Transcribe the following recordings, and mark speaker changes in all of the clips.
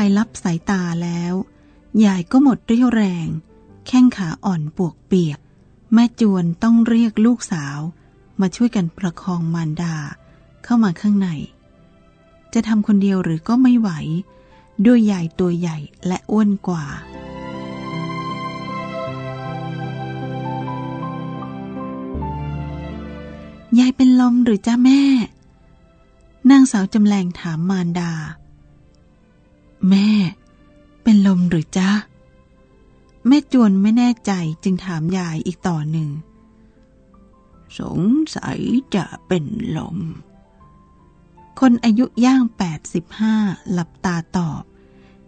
Speaker 1: ายรับสายตาแล้ว ยายก็หมดเรี่ยวแรง แข้งขาอ่อนปวกเปียก แม่จวนต้องเรียกลูกสาว มาช่วยกันประคองมารดาเข้ามาข้างใน จะทำคนเดียวหรือก็ไม่ไหว ด้วยยายตัวใหญ่และอ้วนกว่ายายเป็นลมหรือจ้าแม่ นางสาวจำแรงถามมารดา แม่ เป็นลมหรือจ้าแม่จวนไม่แน่ใจจึงถามยายอีกต่อหนึ่ง
Speaker 2: สงสัยจะเป็นลม
Speaker 1: คนอายุย่างแปดสิบห้าหลับตาตอบ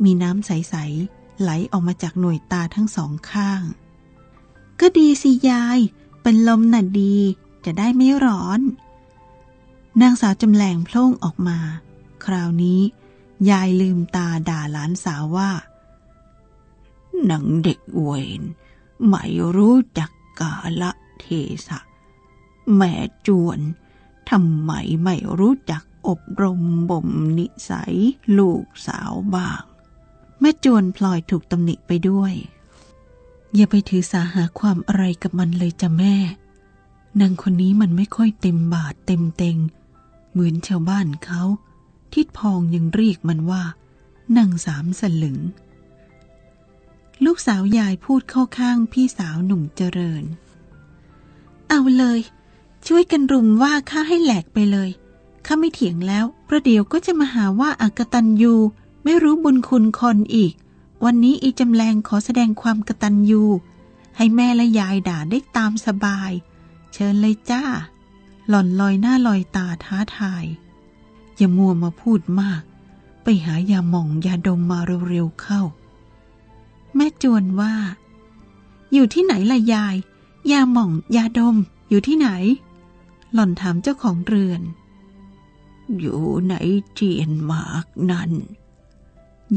Speaker 1: มีน้ำใส ๆ ไหลออกมาจากหน่วยตาทั้งสองข้าง ก็ดีสิยาย เป็นลมน่ะดี จะได้ไม่ร้อน นางสาวจำแรงโพล่งออกมา คราวนี้ ยายลืมตาด่าหลานสาวว่า
Speaker 2: หนังเด็กเวนไม่รู้จักกาละเทศะ แม่จวนทำไมไม่รู้จักอบรมบ่มนิสัยลูกสาวบ้าง
Speaker 1: แม่จวนพลอยถูกตำหนิไปด้วย อย่าไปถือสาหาความอะไรกับมันเลยจ้ะแม่ นางคนนี้มันไม่ค่อยเต็มบาทเต็มเต็ง เหมือนชาวบ้านเขา ทิดพองยังเรียกมันว่านางสามสลึง ลูกสาวยายพูดเข้าข้างพี่สาวหนุ่มเจริญ เอาเลย ช่วยกันรุมว่าข้าให้แหลกไปเลยข้าไม่เถียงแล้วประเดี๋ยวก็จะมาหาว่าอากตันยูไม่รู้บุญคุณคนอีก วันนี้อีจำแรงขอแสดงความกตัญญูให้แม่และยายด่าได้ตามสบาย เชิญเลยจ้า หล่อนลอยหน้าลอยตาท้าทาย อย่ามัวมาพูดมาก ไปหายาหม่องยาดมมาเร็วๆเข้า แม่จวนว่า อยู่ที่ไหนล่ะยาย ยาหม่องยาดมอยู่ที่ไหน หล่อนถามเจ้าของเรือน
Speaker 2: อยู่ในเจียนหมากนั่น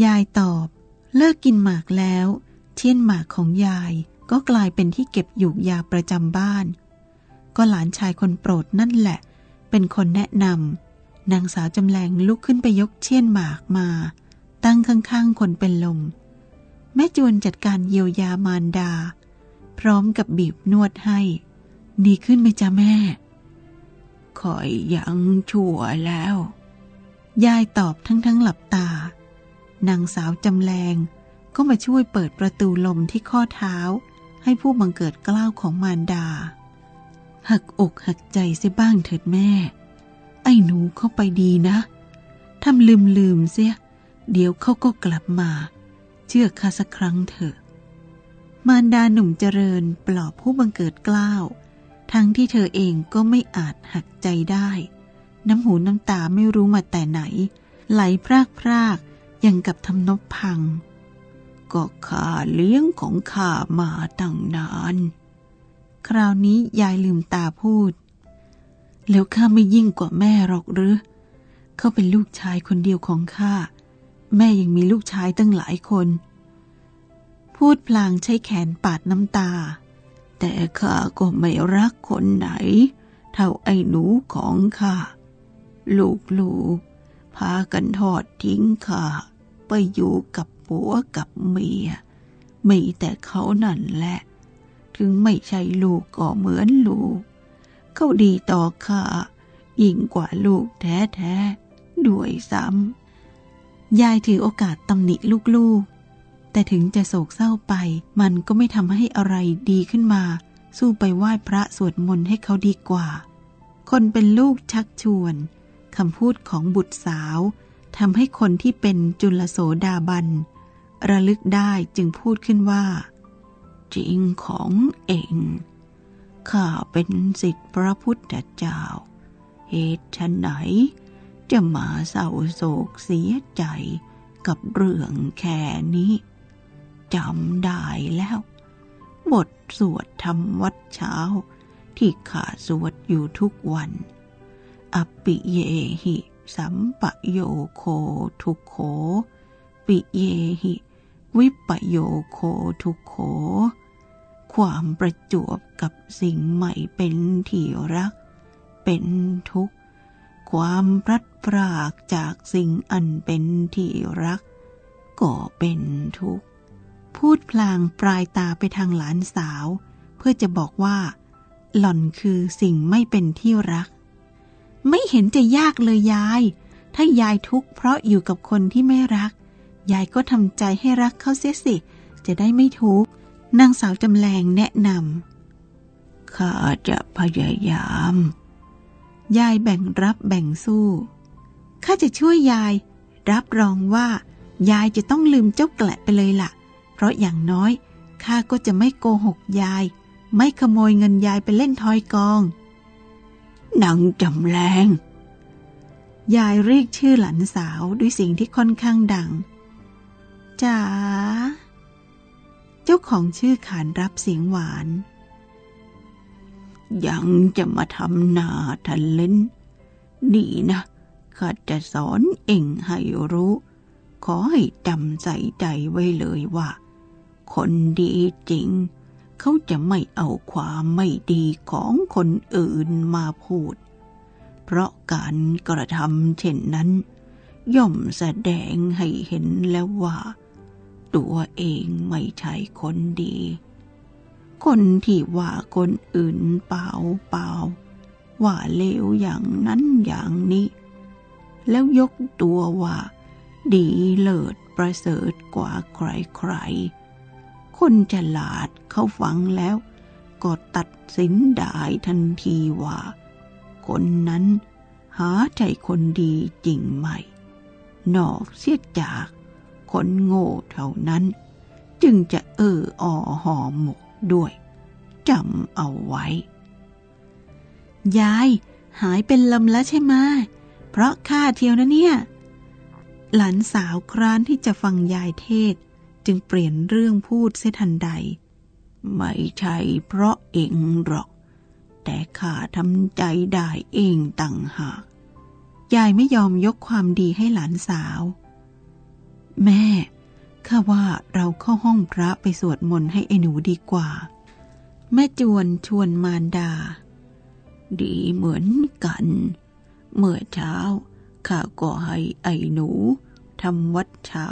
Speaker 1: ยายตอบ เลิกกินหมากแล้วเช่นหมากของยายก็กลายเป็นที่เก็บหยูกยาประจำบ้าน ก็หลานชายคนโปรดนั่นแหละ เป็นคนแนะนำ นางสาวจำแรงลุกขึ้นไปยกเชี่ยนหมากมา ตั้งข้างๆคนเป็นลม แม่จวนจัดการเยียวยามารดา พร้อมกับบีบนวดให้ ดีขึ้นไหมจ๊ะแม่
Speaker 2: คอยยังชั่วแล้ว
Speaker 1: ยายตอบทั้งทั้งหลับตา นางสาวจำแรงก็มาช่วยเปิดประตูลมที่ข้อเท้า ให้ผู้บังเกิดกล้าวของมารดา หักอกหักใจเสียบ้างเถิดแม่ ไอ้หนูเข้าไปดีนะทำลืมลืมเสีย เดี๋ยวเขาก็กลับมา เชื่อข้าสักครั้งเถอะ มารดาหนุ่มเจริญปลอบผู้บังเกิดกล้าวทั้งที่เธอเองก็ไม่อาจหักใจได้ น้ำหูน้ำตาไม่รู้มาแต่ไหน ไหลพรากพรากยังกับทำนบพัง
Speaker 2: ก็ข้าเลี้ยงของข้ามาตั้งนาน
Speaker 1: คราวนี้ยายลืมตาพูด แล้วข้าไม่ยิ่งกว่าแม่หรอกหรือ เขาเป็นลูกชายคนเดียวของข้า แม่ยังมีลูกชายตั้งหลายคน พูดพลางใช้แขนปาดน้ำตา
Speaker 2: แต่ข้าก็ไม่รักคนไหน เท่าไอ้หนูของข้า ลูกๆ พากันทอดทิ้งข้า ไปอยู่กับผัวกับเมีย มีแต่เขานั่นแหละ ถึงไม่ใช่ลูกก็เหมือนลูก เขาดีต่อข้ายิ่งกว่าลูกแท้ๆ ด้วยซ้ำ
Speaker 1: ยายถือโอกาสตำหนิลูกๆ แต่ถึงจะโศกเศร้าไป มันก็ไม่ทำให้อะไรดีขึ้นมา สู้ไปไหว้พระสวดมนต์ให้เขาดีกว่า คนเป็นลูกชักชวนคำพูดของบุตรสาวทำให้คนที่เป็นจุลโสดาบัน ระลึกได้จึงพูดขึ้นว่า
Speaker 2: จริงของเอง ข้าเป็นสิทธิพระพุทธเจ้า เหตุฉไหน จะมาเศร้าโศกเสียใจกับเรื่องแค่นี้จำได้แล้ว บทสวดทำวัดเช้า ที่ข้าสวดอยู่ทุกวันอปิเยหิสัมปโยโคทุกโข ปิเยหิ วิปโยโคทุกโข ความประจวบกับสิ่งใหม่เป็นที่รัก เป็นทุกข์ ความพลัดพรากจากสิ่งอันเป็นที่รัก ก็เป็นทุกข์
Speaker 1: พูดพลางปลายตาไปทางหลานสาว เพื่อจะบอกว่า หล่อนคือสิ่งไม่เป็นที่รัก ไม่เห็นจะยากเลยยาย ถ้ายายทุกข์เพราะอยู่กับคนที่ไม่รัก ยายก็ทำใจให้รักเขาเสียสิ จะได้ไม่ทุกข์ นางสาวจำแรงแนะนำ
Speaker 2: ข้าจะพยายาม
Speaker 1: ยายแบ่งรับแบ่งสู้ข้าจะช่วยยาย รับรองว่า ยายจะต้องลืมเจ้าแกละไปเลยละ่ะ เพราะอย่างน้อยข้าก็จะไม่โกหกยาย ไม่ขโมยเงินยายไปเล่นทอยกอง
Speaker 2: นางจำแรง
Speaker 1: ยายเรียกชื่อหลานสาวด้วยสิ่งที่ค่อนข้างดังจ๋า เจ้าของชื่อขานรับเสียงหวาน
Speaker 2: ยังจะมาทำนาทันเล่นนี่นะข้าจะสอนเองให้รู้ ขอให้จำใส่ใจไว้เลยว่า คนดีจริง เขาจะไม่เอาความไม่ดีของคนอื่นมาพูด เพราะการกระทำเช่นนั้น ย่อมแสดงให้เห็นแล้วว่า ตัวเองไม่ใช่คนดี คนที่ว่าคนอื่นเปล่าเปล่า ว่าเลวอย่างนั้นอย่างนี้ แล้วยกตัวว่า ดีเลิศประเสริฐกว่าใครๆ คนฉลาดเขาฟังแล้ว ก็ตัดสินได้ทันทีว่า คนนั้นหาใจคนดีจริงไหมนอกเสียจาก คนโง่เท่านั้น จึงจะเอออ่อหอหมกด้วยจำเอาไว้
Speaker 1: ยายหายเป็นลมแล้วใช่ไหมเพราะข้าเที่ยวนะเนี่ย หลานสาวครานที่จะฟังยายเทศ จึงเปลี่ยนเรื่องพูดเสียทันใด
Speaker 2: ไม่ใช่เพราะเองหรอก แต่ข้าทำใจได้เองต่างหาก
Speaker 1: ยายไม่ยอมยกความดีให้หลานสาว แม่ข้าว่าเราเข้าห้องพระไปสวดมนต์ให้ไอ้หนูดีกว่า แม่จวนชวนมารดา
Speaker 2: ดีเหมือนกัน เมื่อเช้าข้าก็ให้ไอ้หนูทำวัดเช้า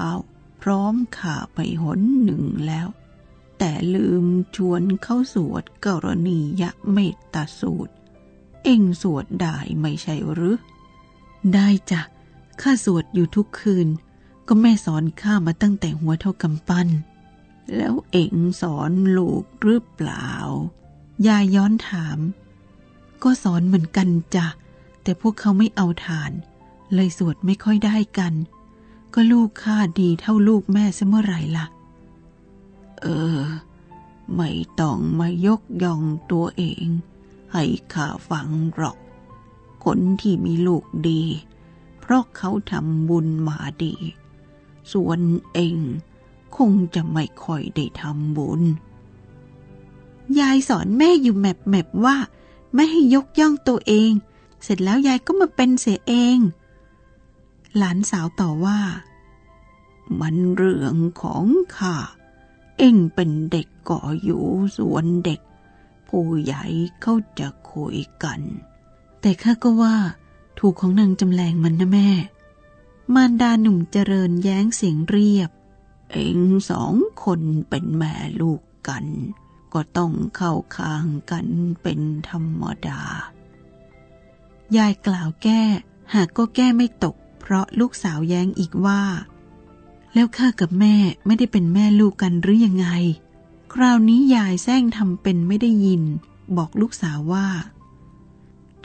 Speaker 2: พร้อมข้าไปหนหนึ่งแล้ว แต่ลืมชวนเข้าสวดกรณียะเมตตาสูตร เอ็งสวดได้ไม่ใช่หรือ
Speaker 1: ได้จ้ะข้าสวดอยู่ทุกคืน ก็แม่สอนข้ามาตั้งแต่หัวเท่ากำปั้น
Speaker 2: แล้วเอ็งสอนลูกหรือเปล่า
Speaker 1: ยายย้อนถาม ก็สอนเหมือนกันจ้ะ แต่พวกเขาไม่เอาทาน เลยสวดไม่ค่อยได้กัน ก็ลูกข้าดีเท่าลูกแม่เสมอไหร่ล่ะ
Speaker 2: เออ ไม่ต้องมายกย่องตัวเอง ให้ข้าฟังหรอก คนที่มีลูกดี เพราะเขาทำบุญมาดี ส่วนเองคงจะไม่ค่อยได้ทำบุญ
Speaker 1: ยายสอนแม่อยู่แมบแมบว่า ไม่ให้ยกย่องตัวเอง เสร็จแล้วยายก็มาเป็นเสียเอง หลานสาวต่อว่า
Speaker 2: มันเรื่องของข้า เองเป็นเด็กก่ออยู่ส่วนเด็ก ผู้ใหญ่เขาจะคุยกัน
Speaker 1: แต่ข้าก็ว่า ถูกของนางจำแรงมันนะแม่ มารดาหนุ่มเจริญแย้งเสียงเรียบ
Speaker 2: เอ็งสองคนเป็นแม่ลูกกัน ก็ต้องเข้าคางกันเป็นธรรมดา ยา
Speaker 1: ยกล่าวแก้ หากก็แก้ไม่ตก เพราะลูกสาวแย้งอีกว่า แล้วข้ากับแม่ไม่ได้เป็นแม่ลูกกันหรือยังไง คราวนี้ยายแซงทำเป็นไม่ได้ยิน บอกลูกสาวว่า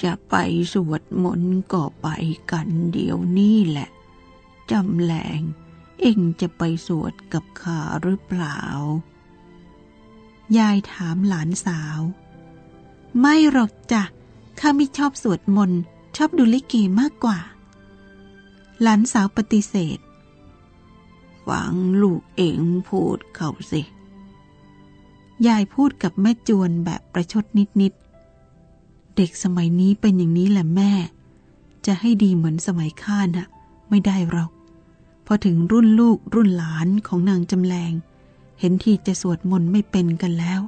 Speaker 2: จะไปสวดมนต์ก็ไปกันเดี๋ยวนี้แหละ จำแหลง เอ็งจะไปสวดกับข้าหรือเปล่า
Speaker 1: ยายถามหลานสาว ไม่หรอกจ้ะ ข้าไม่ชอบสวดมนต์ ชอบดูลิเกมากกว่า หลานสาวปฏิเสธ
Speaker 2: ฟังลูกเองพูดเขาสิ
Speaker 1: ยายพูดกับแม่จวนแบบประชดนิดๆเด็กสมัยนี้เป็นอย่างนี้แหละแม่ จะให้ดีเหมือนสมัยข้านะ่ะ ไม่ได้หรอก พอถึงรุ่นลูกรุ่นหลานของนางจำแรง เห็นทีจะสวดมนต์ไม่เป็นกันแล้ว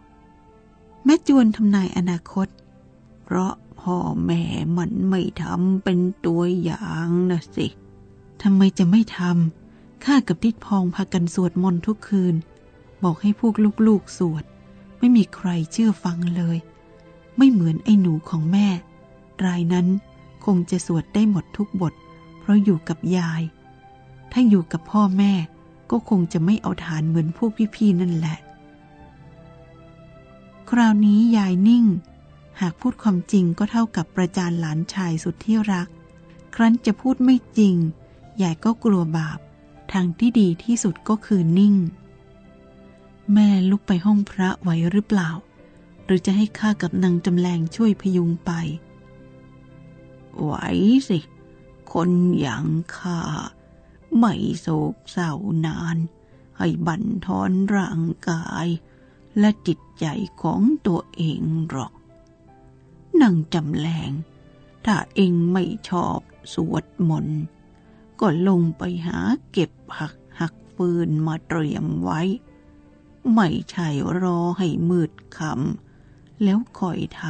Speaker 1: แม่จวนทำนายอนาคต
Speaker 2: เพราะพ่อแม่มันไม่ทำเป็นตัวอย่างนะสิ
Speaker 1: ทำไมจะไม่ทำข้ากับทิดพองพากันสวดมนต์ทุกคืน บอกให้พวกลูกๆสวด ไม่มีใครเชื่อฟังเลย ไม่เหมือนไอ้หนูของแม่ รายนั้นคงจะสวดได้หมดทุกบท เพราะอยู่กับยาย ถ้าอยู่กับพ่อแม่ก็คงจะไม่เอาฐานเหมือนพวกพี่ๆนั่นแหละ คราวนี้ยายนิ่ง หากพูดความจริงก็เท่ากับประจานหลานชายสุดที่รัก ครั้นจะพูดไม่จริง ยายก็กลัวบาป ทางที่ดีที่สุดก็คือนิ่ง แม่ลุกไปห้องพระไหวหรือเปล่า หรือจะให้ข้ากับนางจำแรงช่วยพยุงไป
Speaker 2: ไหวสิ คนอย่างข้า ไม่โศกเศร้านาน ให้บั่นทอนร่างกายและจิตใจของตัวเองหรอกนางจำแรงถ้าเองไม่ชอบสวดมนต์ก็ลงไปหาเก็บหักหักฟืนมาเตรียมไว้ ไม่ใช่รอให้มืดคำแล้วคอยท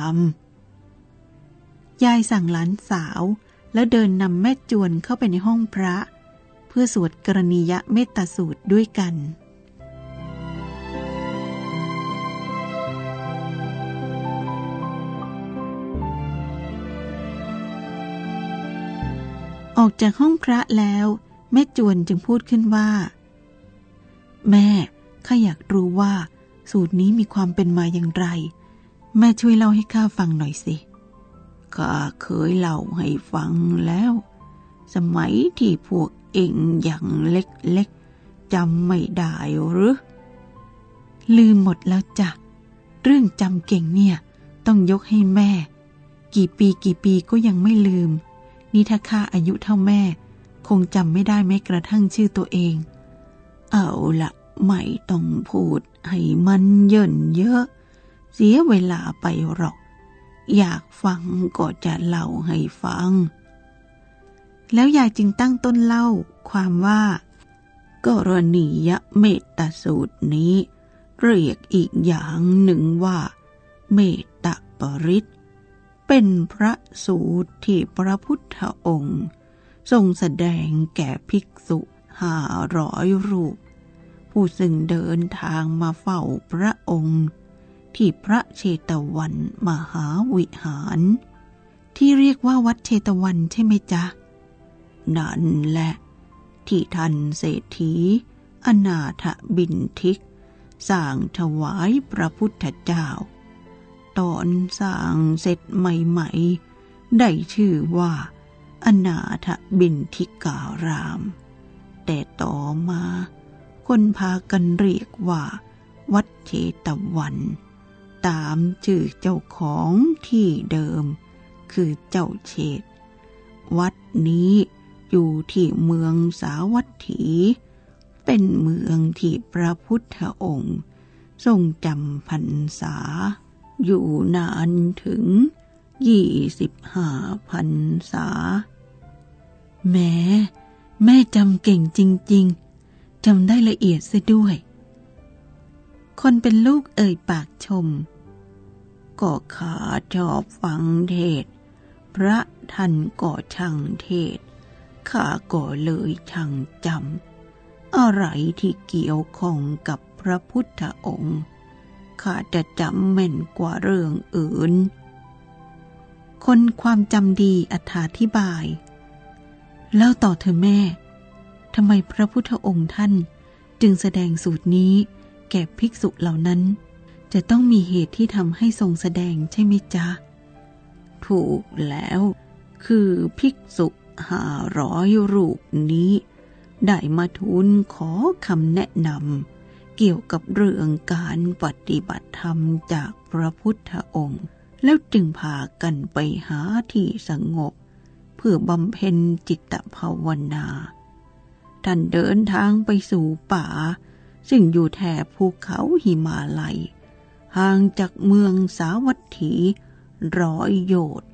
Speaker 2: ำ
Speaker 1: ยายสั่งหลานสาวแล้วเดินนำแม่จวนเข้าไปในห้องพระ เพื่อสวดกรณียะเมตตาสูตรด้วยกันออกจากห้องพระแล้วแม่จวนจึงพูดขึ้นว่า แม่ข้าอยากรู้ว่าสูตรนี้มีความเป็นมาอย่างไร แม่ช่วยเล่าให้ข้าฟังหน่อยสิ
Speaker 2: ข้าเคยเล่าให้ฟังแล้ว สมัยที่พวก เองอย่างเล็กๆจำไม่ได้หรือ
Speaker 1: ลืมหมดแล้วจ้ะ เรื่องจำเก่งเนี่ย ต้องยกให้แม่ กี่ปีกี่ปีก็ยังไม่ลืม นี่ถ้าข้าอายุเท่าแม่ คงจำไม่ได้แม้กระทั่งชื่อตัวเอง
Speaker 2: เอาละไม่ต้องพูดให้มันเยินเยอะ เสียเวลาไปหรอก อยากฟังก็จะเล่าให้ฟัง
Speaker 1: แล้วยายจึงตั้งต้นเล่าความว่า
Speaker 2: กรณียเมตตาสูตรนี้ เรียกอีกอย่างหนึ่งว่า เมตตาปริศเป็นพระสูตรที่พระพุทธองค์ ทรงแสดงแก่ภิกษุห้าร้อยรูป ผู้ซึ่งเดินทางมาเฝ้าพระองค์ ที่พระเชตวันมหาวิหาร
Speaker 1: ที่เรียกว่าวัดเชตวันใช่ไหมจ๊ะ
Speaker 2: นั่นแหละ ที่ท่านเศรษฐี อนาถบินทิกสร้างถวายพระพุทธเจ้า ตอนสร้างเสร็จใหม่ๆ ได้ชื่อว่า อนาถบินทิการาม แต่ต่อมา คนพากันเรียกว่า วัดเชตวัน ตามชื่อเจ้าของที่เดิม คือเจ้าเชตวัดนี้ อยู่ที่เมืองสาวัตถี เป็นเมืองที่พระพุทธองค์ ทรงจำพรรษา อยู่นานถึงยี่สิบห้าพันษา
Speaker 1: แม้แม่จำเก่งจริง ๆจำได้ละเอียดซะด้วย คนเป็นลูกเอ่ยปากชม
Speaker 2: ก็ขาชอบฟังเทศ พระท่านก็ช่างเทศ ข้าก็เลยช่างจำอะไรที่เกี่ยวข้องกับพระพุทธองค์ข้าจะจำแม่นกว่าเรื่องอื่น
Speaker 1: คนความจำดีอธิบาย แล้วต่อเธอแม่ทำไมพระพุทธองค์ท่านจึงแสดงสูตรนี้แก่ภิกษุเหล่านั้น จะต้องมีเหตุที่ทำให้ทรงแสดงใช่ไหมจ๊ะ
Speaker 2: ถูกแล้ว คือภิกษุ ห้าร้อยรูปนี้ ได้มาทูลขอคำแนะนำเกี่ยวกับเรื่องการปฏิบัติธรรมจากพระพุทธองค์ แล้วจึงพากันไปหาที่สงบ เพื่อบำเพ็ญจิตภาวนา ท่านเดินทางไปสู่ป่า ซึ่งอยู่แถบภูเขาหิมาลัย ห่างจากเมืองสาวัตถีร้อยโยชน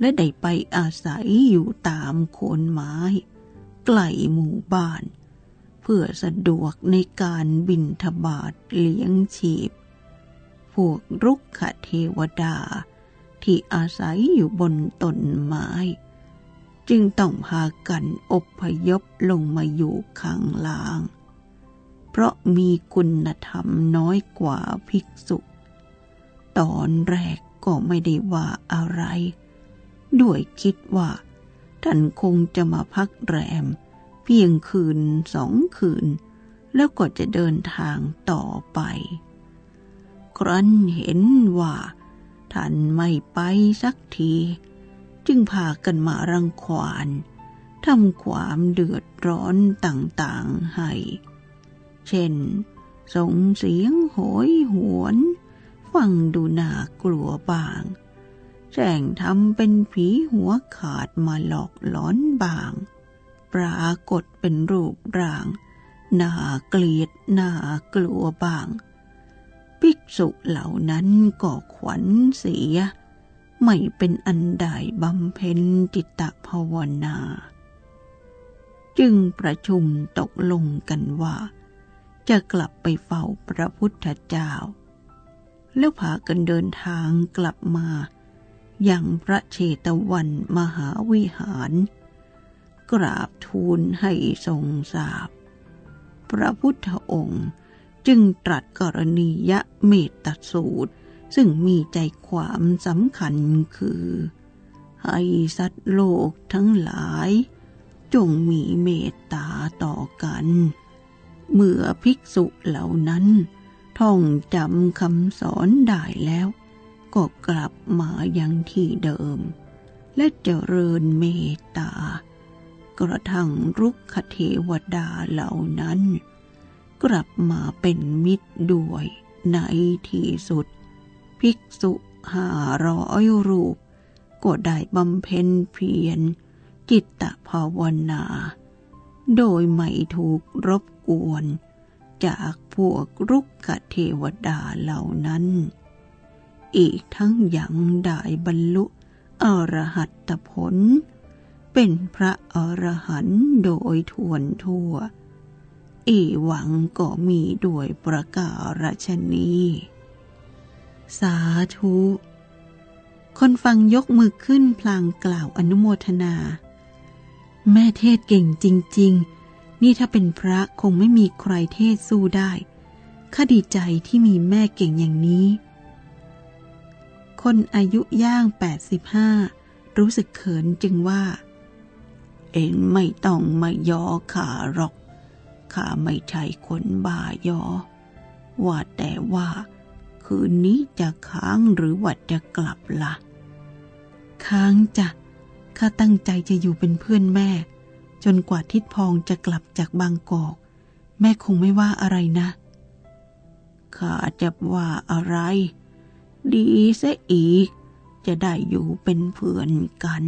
Speaker 2: และได้ไปอาศัยอยู่ตามโคนไม้ใกล้หมู่บ้าน เพื่อสะดวกในการบินทบาทเลี้ยงชีพ พวกรุกขเทวดาที่อาศัยอยู่บนต้นไม้ จึงต้องพากันอบพยพลงมาอยู่ข้างล่าง เพราะมีคุณธรรมน้อยกว่าภิกษุ ตอนแรกก็ไม่ได้ว่าอะไร ด้วยคิดว่า ท่านคงจะมาพักแรม เพียงคืนสองคืน แล้วก็จะเดินทางต่อไป ครั้นเห็นว่า ท่านไม่ไปสักที จึงพากันมารังควานทำความเดือดร้อนต่างๆให้ เช่น ส่งเสียงโหยหวน ฟังดูน่ากลัวบาง แจ้งทำเป็นผีหัวขาดมาหลอกหลอนบาง ปรากฏเป็นรูปร่างน่าเกลียดน่ากลัวบาง ภิกษุเหล่านั้นก็ขวัญเสีย ไม่เป็นอันใดบำเพ็ญจิตตภาวนา จึงประชุมตกลงกันว่า จะกลับไปเฝ้าพระพุทธเจ้า แล้วพากันเดินทางกลับมา ย่างพระเชตวันมหาวิหาร กราบทูลให้ทรงทราบพระพุทธองค์จึงตรัสกรณียะเมตตาสูตร ซึ่งมีใจความสำคัญคือ ให้สัตว์โลกทั้งหลาย จงมีเมตตาต่อกัน เมื่อภิกษุเหล่านั้น ท่องจำคำสอนได้แล้ว ก็กลับมายังที่เดิม และเจริญเมตตา กระทั่งรุกขเทวดาเหล่านั้น กลับมาเป็นมิตรด้วยในที่สุด ภิกษุห้าร้อยรูป ก็ได้บำเพ็ญเพียร จิตตภาวนา โดยไม่ถูกรบกวน จากพวกรุกขเทวดาเหล่านั้น อีกทั้งยังได้บรรลุอรหัตผล เป็นพระอรหันต์โดยทวนทั่ว อีหวังก็มีด้วยประการฉนี้
Speaker 1: สาธุ คนฟังยกมือขึ้นพลางกล่าวอนุโมทนา แม่เทศเก่งจริง ๆ นี่ถ้าเป็นพระคงไม่มีใครเทศสู้ได้ข้าดีใจที่มีแม่เก่งอย่างนี้ คนอายุย่าง 85 รู้สึกเขินจึงว่า
Speaker 2: เองไม่ต้องมายอข้าหรอก ข้าไม่ใช่คนบ้ายอ ว่าแต่ว่า คืนนี้จะค้างหรือว่าจะกลับละ่ะ
Speaker 1: ค้างจ้ะ ข้าตั้งใจจะอยู่เป็นเพื่อนแม่ จนกว่าทิดพองจะกลับจากบางกอก แม่คงไม่ว่าอะไรนะ
Speaker 2: ข้าจะว่าอะไร ดีซะอีก จะได้อยู่เป็นเพื่อนกัน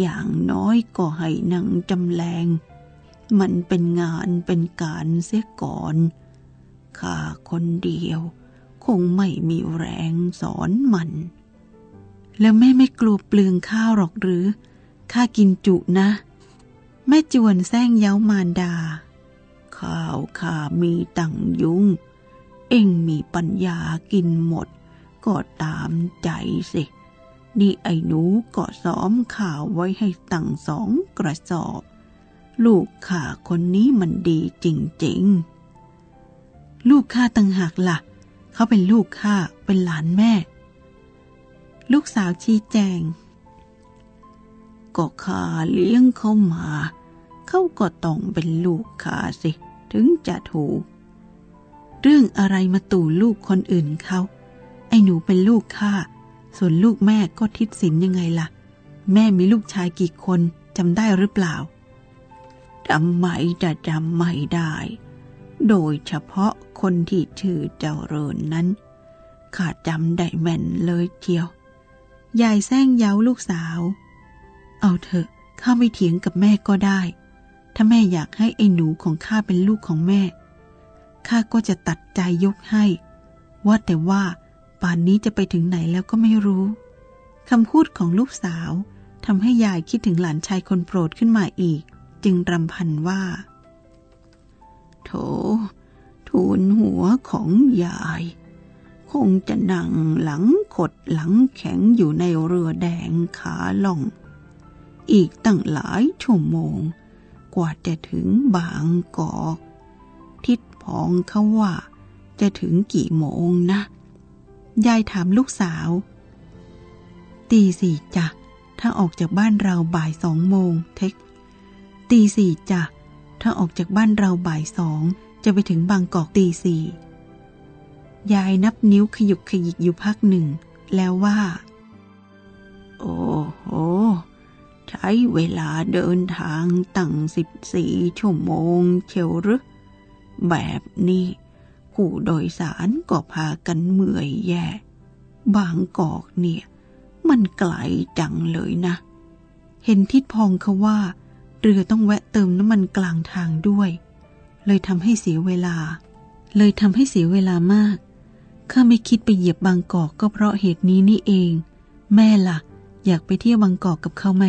Speaker 2: อย่างน้อยก็ให้นางจำแรงมันเป็นงานเป็นการเสียก่อนข้าคนเดียว คงไม่มีแรงสอนมัน
Speaker 1: แล้วแม่ไม่กลัวเปลืองข้าวหรอกหรือข้ากินจุนะ แม่จวนแซงเย้ามารดา
Speaker 2: ข้าวข้ามีตั้งยุง เอ็งมีปัญญากินหมด ก็ตามใจสิ นี่ไอ้หนูก็ซ้อมข่าวไว้ให้ตั้งสองกระสอบ ลูกข้าคนนี้มันดีจริงๆ
Speaker 1: ลูกข้าต่างหากละ่ะ เขาเป็นลูกข้าเป็นหลานแม่ ลูกสาวชี้แจง
Speaker 2: ก็ข้าเลี้ยงเขามา เขาก็ต้องเป็นลูกข้าสิ ถึงจะถูก
Speaker 1: เรื่องอะไรมาตู่ลูกคนอื่นเขา อ้หนูเป็นลูกข้าส่วนลูกแม่ก็ทิดสินยังไงล่ะ แม่มีลูกชายกี่คนจำได้หรือเปล่า
Speaker 2: ทำไมจะจำไม่ได้ โดยเฉพาะคนที่ชื่อเจริญนั้นข้าจำได้แม่นเลยเทียว
Speaker 1: ยายแซงเย้าลูกสาว เอาเถอะข้าไม่เถียงกับแม่ก็ได้ ถ้าแม่อยากให้ไอ้หนูของข้าเป็นลูกของแม่ข้าก็จะตัดใจยกให้ ว่าแต่ว่า ป่านนี้จะไปถึงไหนแล้วก็ไม่รู้คำพูดของลูกสาวทำให้ยายคิดถึงหลานชายคนโปรดขึ้นมาอีก จึงรำพันว่า
Speaker 2: โถทูลหัวของยาย คงจะนั่งหลังขดหลังแข็งอยู่ในเรือแดงขาล่อง อีกตั้งหลายชั่วโมง กว่าจะถึงบางกอก ทิดพองเขาว่า จะถึงกี่โมงนะ
Speaker 1: ยายถามลูกสาว ตีสี่จ้ะถ้าออกจากบ้านเราบ่ายสองโมงเทค ตีสี่จ้ะถ้าออกจากบ้านเราบ่ายสองจะไปถึงบางกอกตีสี่ยายนับนิ้วขยุกขยิกอยู่พักหนึ่ง แล้วว่า
Speaker 2: โอ้โห ใช้เวลาเดินทางตั้งสิบสี่ชั่วโมงเชียวหรือแบบนี้ ผู้โดยสารก็พากันเมื่อยแย่ บางกอกเนี่ย มันไกลจังเลยนะ
Speaker 1: เห็นทิดพองเขาว่า เรือต้องแวะเติมน้ำมันกลางทางด้วย เลยทำให้เสียเวลา เลยทำให้เสียเวลามาก ข้าไม่คิดไปเหยียบบางกอกก็เพราะเหตุนี้นี่เอง แม่ละ่ะ อยากไปเที่ยวบางกอกกับเขาไหม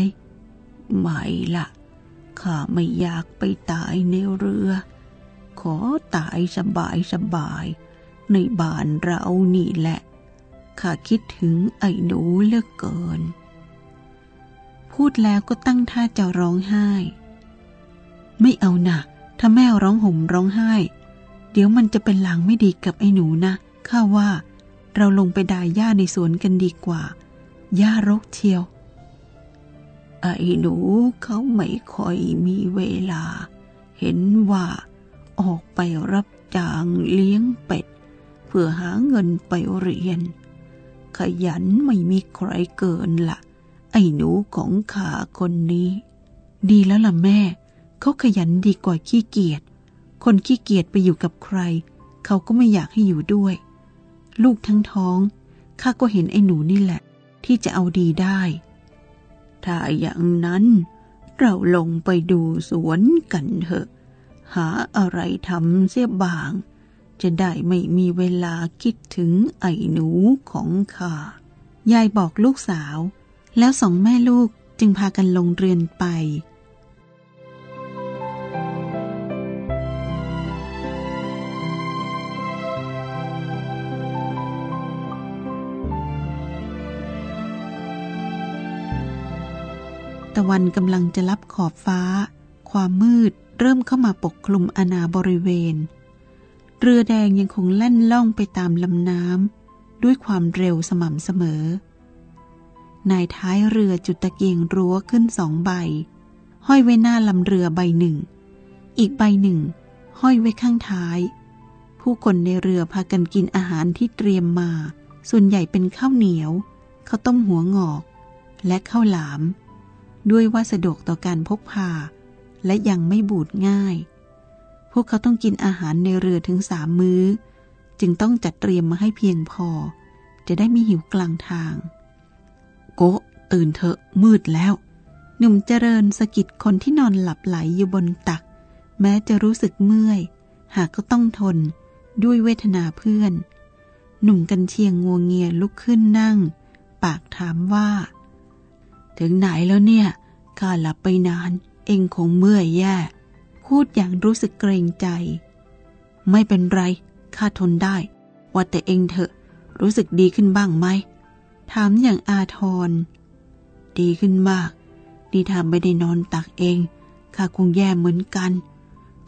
Speaker 2: ไม่ละข้าไม่อยากไปตายในเรือ อตายสบายสบาย ในบ้านเรานี่แหละ ข้าคิดถึงไอ้หนูเหลือเกิน
Speaker 1: พูดแล้วก็ตั้งท่าจะร้องไห้ ไม่เอานะถ้าแม่ร้องห่มร้องไห้ เดี๋ยวมันจะเป็นหลังไม่ดีกับไอ้หนูนะ ข้าว่า เราลงไปด่าหญ้าในสวนกันดีกว่าหญ้ารกเชียว
Speaker 2: ไอ้หนูเขาไม่ค่อยมีเวลา เห็นว่า ออกไปรับจ้างเลี้ยงเป็ด เพื่อหาเงินไปเรียน ขยันไม่มีใครเกินละ่ะ ไอ้หนูของข้าคนนี้
Speaker 1: ดีแล้วล่ะแม่ เขาขยันดีกว่าขี้เกียจ คนขี้เกียจไปอยู่กับใคร เขาก็ไม่อยากให้อยู่ด้วย ลูกทั้งท้องข้าก็เห็นไอ้หนูนี่แหละ ที่จะเอาดีได้
Speaker 2: ถ้าอย่างนั้นเราลงไปดูสวนกันเถอะ หาอะไรทำเสียบาง จะได้ไม่มีเวลาคิดถึงไอ้หนูของข้า
Speaker 1: ยายบอกลูกสาว แล้วสองแม่ลูกจึงพากันลงเรือนไปตะวันกำลังจะลับขอบฟ้า ความมืด เริ่มเข้ามาปกคลุมอาณาบริเวณ เรือแดงยังคงแล่นล่องไปตามลำน้ำด้วยความเร็วสม่ำเสมอ นายท้ายเรือจุดตะเกียงรั้วขึ้นสองใบ ห้อยไว้หน้าลำเรือใบหนึ่ง อีกใบหนึ่ง ห้อยไว้ข้างท้าย ผู้คนในเรือพากันกินอาหารที่เตรียมมา ส่วนใหญ่เป็นข้าวเหนียวข้าวต้มหัวงอก และข้าวหลาม ด้วยว่าสะดวกต่อการพกพา และยังไม่บูดง่าย พวกเขาต้องกินอาหารในเรือถึงสามมื้อ จึงต้องจัดเตรียมมาให้เพียงพอ จะได้ม่หิวกลางทาง โกตื่นเถอะมืดแล้ว หนุ่มเจริญสกิดคนที่นอนหลับไหลอยู่บนตัก แม้จะรู้สึกเมื่อย หากก็ต้องทนด้วยเวทนาเพื่อน หนุ่มกันเชียงงวงเงียลุกขึ้นนั่ง ปากถามว่า
Speaker 2: ถึงไหนแล้วเนี่ยข้าหลับไปนาน เองคงเมื่อยแย่
Speaker 1: พูดอย่างรู้สึกเกรงใจ ไม่เป็นไร ข้าทนได้ ว่าแต่เองเถอะ รู้สึกดีขึ้นบ้างไหม ถามอย่างอาทร
Speaker 2: ดีขึ้นมาก นี่ถ้าไม่ได้นอนตักเอง ข้าคงแย่เหมือนกัน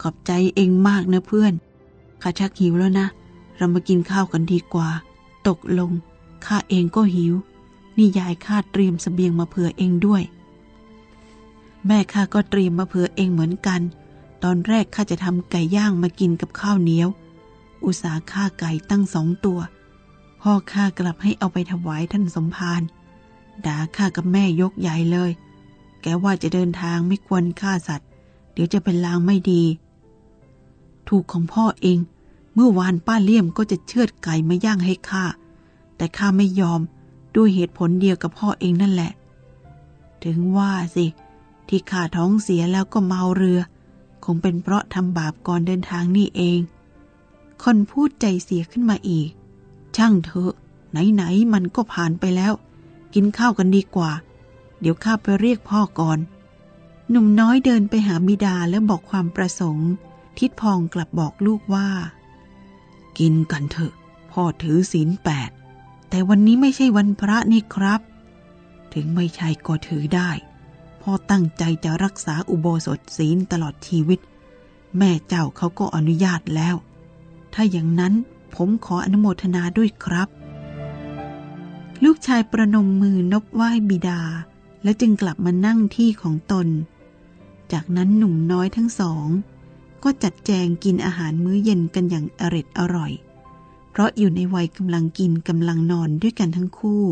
Speaker 2: ขอบใจเองมากนะเพื่อน ข้าชักหิวแล้วนะ เรามากินข้าวกันดีกว่า
Speaker 1: ตกลง ข้าเองก็หิว นี่ยายข้าเตรียมสเสบียงมาเผื่อเองด้วย แม่ข้าก็เตรียมมาเผื่อเองเหมือนกัน ตอนแรกข้าจะทำไก่ย่างมากินกับข้าวเหนียว อุตสาห์ฆ่าไก่ตั้งสองตัว พ่อข้ากลับให้เอาไปถวายท่านสมภารด่าข้ากับแม่ยกใหญ่เลย แกว่าจะเดินทางไม่ควรฆ่าสัตว์ เดี๋ยวจะเป็นลางไม่ดี ถูกของพ่อเอง เมื่อวานป้าเลี่ยมก็จะเชือดไก่มาย่างให้ข้า แต่ข้าไม่ยอมด้วยเหตุผลเดียวกับพ่อเองนั่นแหละ ถึงว่าสิ ที่ข้าท้องเสียแล้วก็เมาเรือ คงเป็นเพราะทำบาปก่อนเดินทางนี่เอง คนพูดใจเสียขึ้นมาอีก ช่างเถอะ ไหนๆมันก็ผ่านไปแล้ว กินข้าวกันดีกว่า เดี๋ยวข้าไปเรียกพ่อก่อน หนุ่มน้อยเดินไปหาบิดาแล้วบอกความประสงค์ ทิดพองกลับบอกลูกว่า กินกันเถอะ พ่อถือศีลแปดแต่วันนี้ไม่ใช่วันพระนี่ครับ ถึงไม่ใช่ก็ถือได้ พ่อตั้งใจจะรักษาอุโบสถศีลตลอดชีวิต แม่เจ้าเขาก็อนุญาตแล้ว ถ้าอย่างนั้นผมขออนุโมทนาด้วยครับ ลูกชายประนมมือนบไหว้บิดา และจึงกลับมานั่งที่ของตน จากนั้นหนุ่มน้อยทั้งสอง ก็จัดแจงกินอาหารมื้อเย็นกันอย่างอร็ดอร่อย เพราะอยู่ในวัยกำลังกินกำลังนอนด้วยกันทั้งคู่